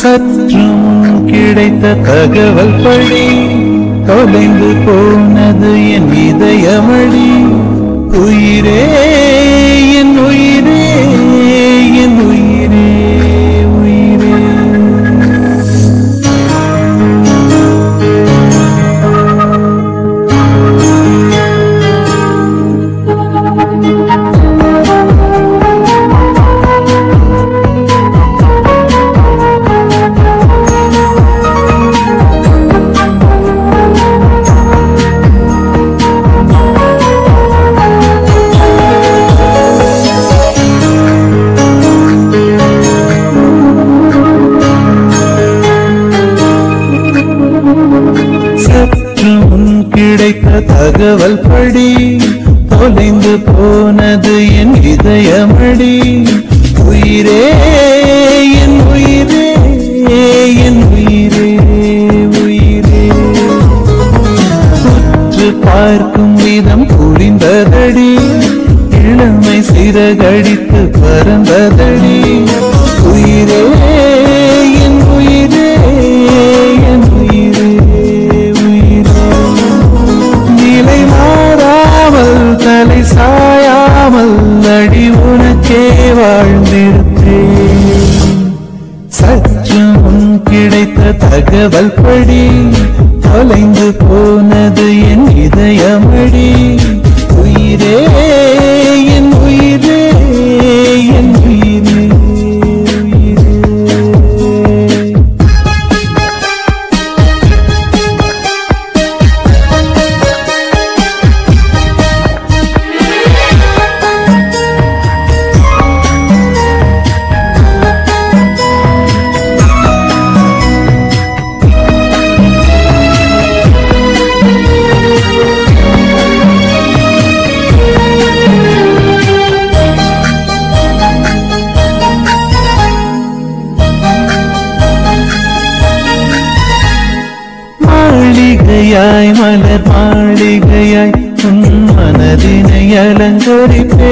சற்றும் கிடைத்த தகவல் படி தொலைந்து போனது என் இதயமடி உயிரே தகவல் படி தொலைந்து போனது என் இதயமடி. உயிரே என் உயிரே என் உயிரே உயிரே. உற்று பார்க்கும் விதம் புரிந்ததடி. இளமை சிறகடித்து பறந்ததடி. கிடைத்த தகவல் படி தொலைந்து போனது என் இதயமடி. உயிரே மாளிகையாய் மலர் மாளிகையாய் உன் மனதினை அலங்கரிப்பே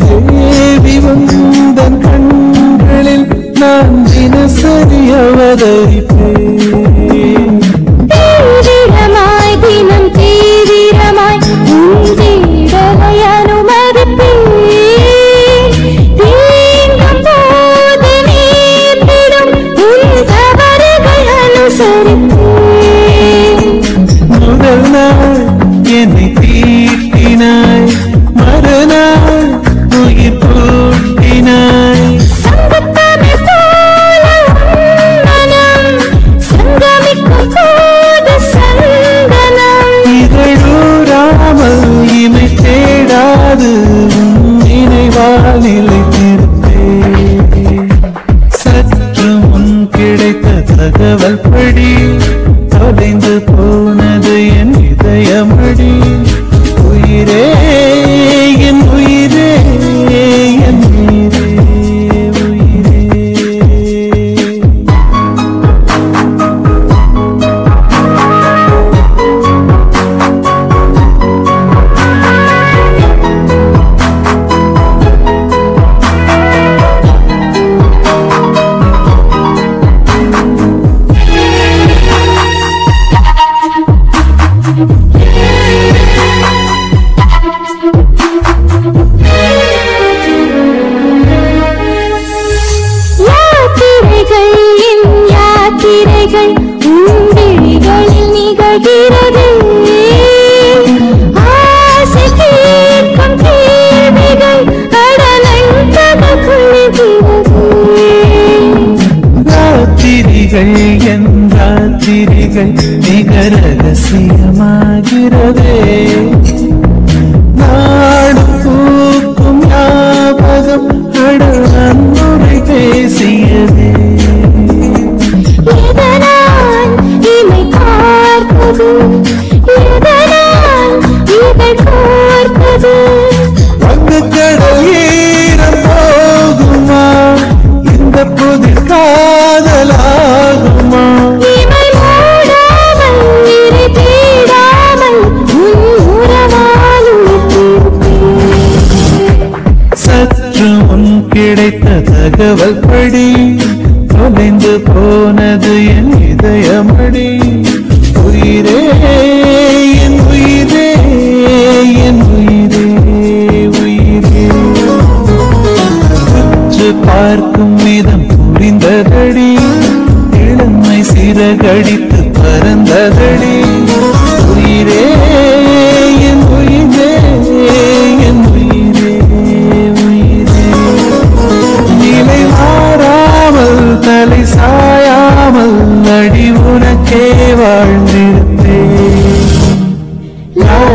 தேவி வந்தன் கண்களில் நான் தினசரி அவதரிப்பேன் தீவிரமாய் del night. இதயமடி உயிரே யாத்திரைகள் உண்டிழிகளில் நிகழ்கிறது. ஆசை கேட்கும் கேள்விகள் ராத்திரிகள் தகவல் படி தொலைந்து போனது என் இதயமடி. உயிரே என் உயிரே என் உயிரே உயிரே. உற்று பார்க்கும் விதம் புரிந்ததடி. இளமை சிறகடித்து பறந்ததடி.